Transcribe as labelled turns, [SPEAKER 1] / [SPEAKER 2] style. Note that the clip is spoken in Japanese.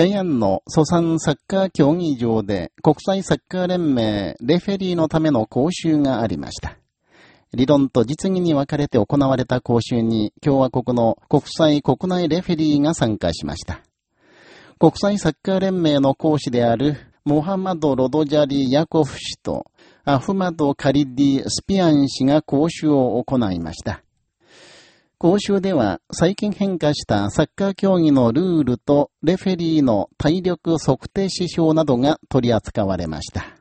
[SPEAKER 1] 平安の蘇山サッカー競技場で国際サッカー連盟レフェリーのための講習がありました。理論と実技に分かれて行われた講習に共和国の国際国内レフェリーが参加しました。国際サッカー連盟の講師であるモハマド・ロドジャリ・ヤコフ氏とアフマド・カリディ・スピアン氏が講習を行いました。講習では最近変化したサッカー競技のルールとレフェリーの体力測定指標などが取り扱われました。